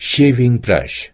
shaving brush.